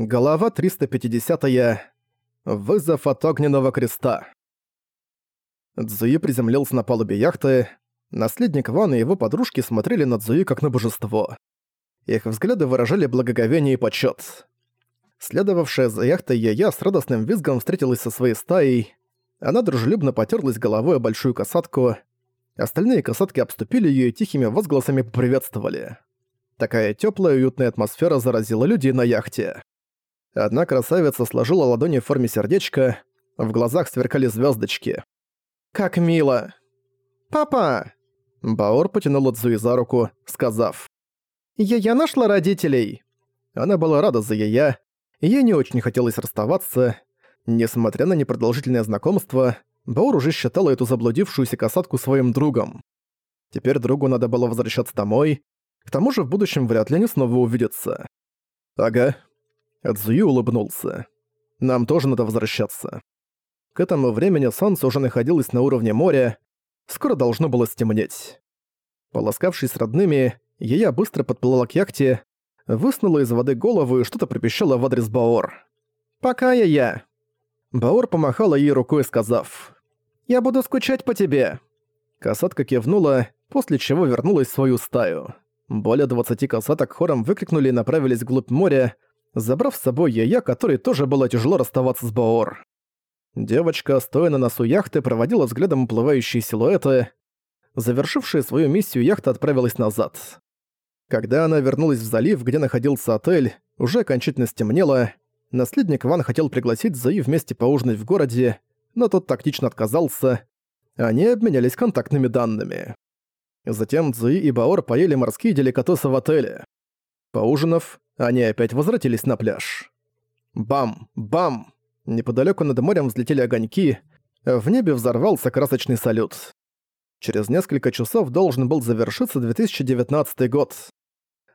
Голова 350 -я. Вызов от огненного креста. Цзуи приземлился на палубе яхты. Наследник Ван и его подружки смотрели на Цзуи как на божество. Их взгляды выражали благоговение и почет. Следовавшая за яхтой Яя с радостным визгом встретилась со своей стаей. Она дружелюбно потерлась головой о большую касатку. Остальные касатки обступили ее и тихими возгласами поприветствовали. Такая теплая и уютная атмосфера заразила людей на яхте. Одна красавица сложила ладони в форме сердечка, в глазах сверкали звездочки. «Как мило!» «Папа!» Баор потянула Цзуи за руку, сказав. «Я-я нашла родителей!» Она была рада за Яя, ей не очень хотелось расставаться. Несмотря на непродолжительное знакомство, Баор уже считала эту заблудившуюся касатку своим другом. Теперь другу надо было возвращаться домой, к тому же в будущем вряд ли они снова увидятся. «Ага, Цзуи улыбнулся. «Нам тоже надо возвращаться». К этому времени солнце уже находилось на уровне моря, скоро должно было стемнеть. Полоскавшись с родными, Ея быстро подплыла к яхте, высунула из воды голову и что-то пропищала в адрес Баор. «Пока, Ея!» Баор помахала ей рукой, сказав «Я буду скучать по тебе!» Касатка кивнула, после чего вернулась в свою стаю. Более двадцати касаток хором выкрикнули и направились вглубь моря, забрав с собой Яя, которой тоже было тяжело расставаться с Баор. Девочка, стоя на носу яхты, проводила взглядом уплывающие силуэты. Завершившая свою миссию яхта отправилась назад. Когда она вернулась в залив, где находился отель, уже окончательно стемнело. Наследник Ван хотел пригласить Зои вместе поужинать в городе, но тот тактично отказался. Они обменялись контактными данными. Затем Цзуи и Баор поели морские деликатесы в отеле. Поужинав, они опять возвратились на пляж. Бам! Бам! Неподалеку над морем взлетели огоньки, в небе взорвался красочный салют. Через несколько часов должен был завершиться 2019 год.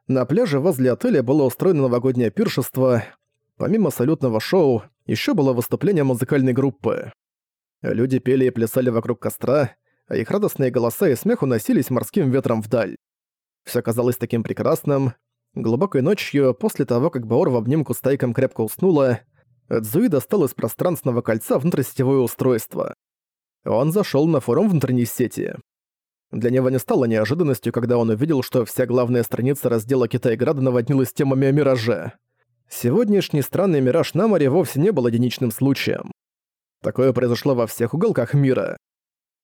На пляже возле отеля было устроено новогоднее пиршество. Помимо салютного шоу, еще было выступление музыкальной группы. Люди пели и плясали вокруг костра, а их радостные голоса и смех уносились морским ветром вдаль. Все казалось таким прекрасным, Глубокой ночью, после того, как Баор в обнимку с Тайком крепко уснула, Цзуи достал из пространственного кольца внутрисетевое устройство. Он зашел на форум внутренней сети. Для него не стало неожиданностью, когда он увидел, что вся главная страница раздела Китайграда наводнилась темами о мираже. Сегодняшний странный мираж на море вовсе не был единичным случаем. Такое произошло во всех уголках мира.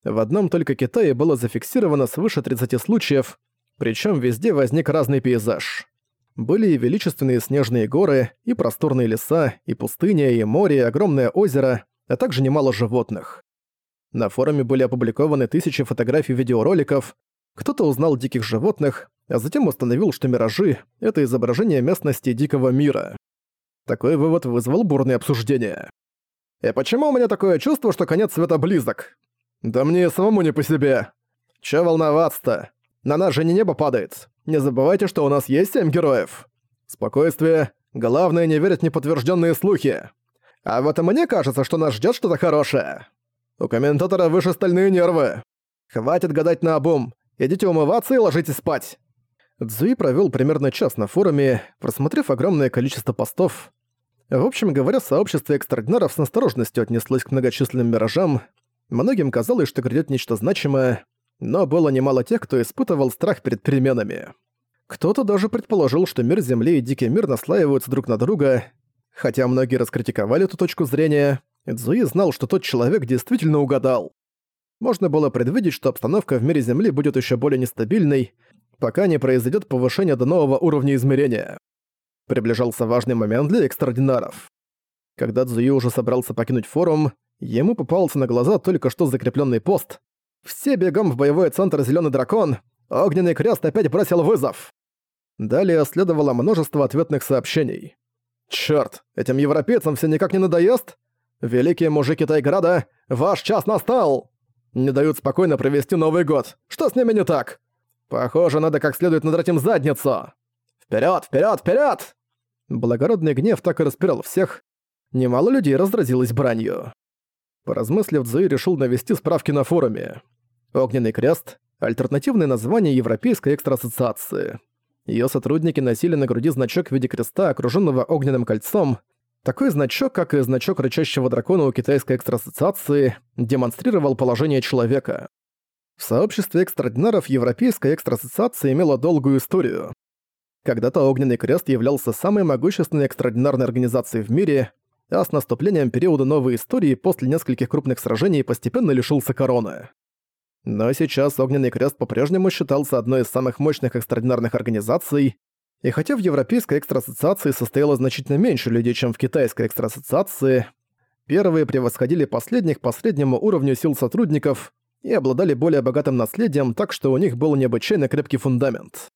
В одном только Китае было зафиксировано свыше 30 случаев, причем везде возник разный пейзаж. Были и величественные снежные горы, и просторные леса, и пустыня, и море, и огромное озеро, а также немало животных. На форуме были опубликованы тысячи фотографий видеороликов, кто-то узнал диких животных, а затем установил, что миражи — это изображение местности дикого мира. Такой вывод вызвал бурные обсуждения. «И почему у меня такое чувство, что конец света близок? Да мне самому не по себе. Чё волноваться-то? На нас же не небо падает. Не забывайте, что у нас есть семь героев. Спокойствие. Главное не верить в неподтвержденные слухи. А вот и мне кажется, что нас ждет что-то хорошее. У комментатора выше стальные нервы. Хватит гадать на обум. Идите умываться и ложитесь спать. Цзуи провел примерно час на форуме, просмотрев огромное количество постов. В общем говоря, сообщество экстрадинаров с настороженностью отнеслось к многочисленным миражам. Многим казалось, что грядет нечто значимое, но было немало тех, кто испытывал страх перед переменами. Кто-то даже предположил, что мир Земли и Дикий мир наслаиваются друг на друга. Хотя многие раскритиковали эту точку зрения, Цзуи знал, что тот человек действительно угадал. Можно было предвидеть, что обстановка в мире Земли будет еще более нестабильной, пока не произойдет повышение до нового уровня измерения. Приближался важный момент для экстраординаров. Когда Цзуи уже собрался покинуть форум, ему попался на глаза только что закрепленный пост, все бегом в боевой центр Зеленый дракон. Огненный крест опять бросил вызов. Далее следовало множество ответных сообщений. Черт, этим европейцам все никак не надоест? Великие мужики Тайграда, ваш час настал! Не дают спокойно провести Новый год. Что с ними не так? Похоже, надо как следует надрать им задницу. Вперед, вперед, вперед! Благородный гнев так и распирал всех. Немало людей раздразилось бранью. Поразмыслив, Цзуи решил навести справки на форуме. Огненный крест – альтернативное название Европейской экстраассоциации. Её сотрудники носили на груди значок в виде креста, окружённого огненным кольцом. Такой значок, как и значок рычащего дракона у китайской экстрасоциации, демонстрировал положение человека. В сообществе экстрадинаров Европейская экстрасоциация имела долгую историю. Когда-то Огненный Крест являлся самой могущественной экстрадинарной организацией в мире, а с наступлением периода новой истории после нескольких крупных сражений постепенно лишился короны. Но сейчас Огненный Крест по-прежнему считался одной из самых мощных экстрадинарных организаций, и хотя в Европейской экстрасоциации состояло значительно меньше людей, чем в Китайской экстрасоциации, первые превосходили последних по среднему уровню сил сотрудников, и обладали более богатым наследием, так что у них был необычайно крепкий фундамент.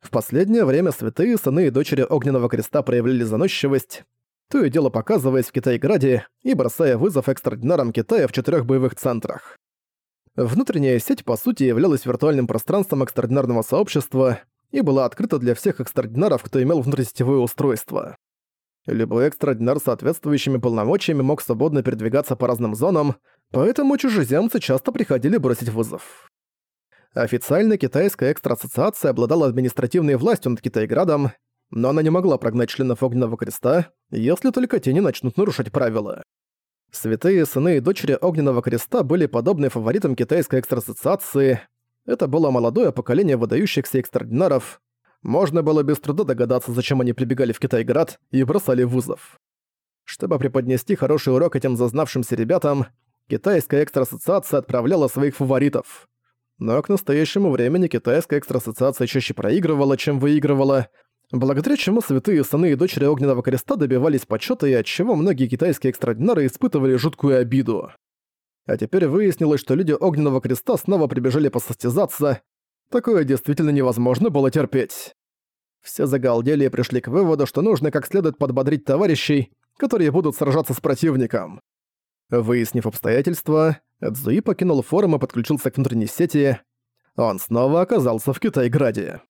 В последнее время святые сыны и дочери Огненного Креста проявляли заносчивость, то и дело показываясь в Китайграде и бросая вызов экстрадинарам Китая в четырех боевых центрах. Внутренняя сеть, по сути, являлась виртуальным пространством экстрадинарного сообщества и была открыта для всех экстрадинаров, кто имел внутрисетевое устройство. Любой экстрадинар с соответствующими полномочиями мог свободно передвигаться по разным зонам, поэтому чужеземцы часто приходили бросить вызов. Официально Китайская экстраассоциация обладала административной властью над Китайградом, но она не могла прогнать членов Огненного Креста, если только те не начнут нарушать правила. Святые сыны и дочери Огненного Креста были подобны фаворитам Китайской экстраассоциации. Это было молодое поколение выдающихся экстрадинаров, можно было без труда догадаться, зачем они прибегали в Китайград и бросали вызов. Чтобы преподнести хороший урок этим зазнавшимся ребятам, Китайская экстраассоциация отправляла своих фаворитов. Но к настоящему времени Китайская экстраассоциация чаще проигрывала, чем выигрывала, благодаря чему святые сыны и дочери Огненного Креста добивались почета и отчего многие китайские экстрадинары испытывали жуткую обиду. А теперь выяснилось, что люди Огненного Креста снова прибежали посостязаться, Такое действительно невозможно было терпеть. Все загалдели и пришли к выводу, что нужно как следует подбодрить товарищей, которые будут сражаться с противником. Выяснив обстоятельства, Эдзуи покинул форум и подключился к внутренней сети. Он снова оказался в Китайграде.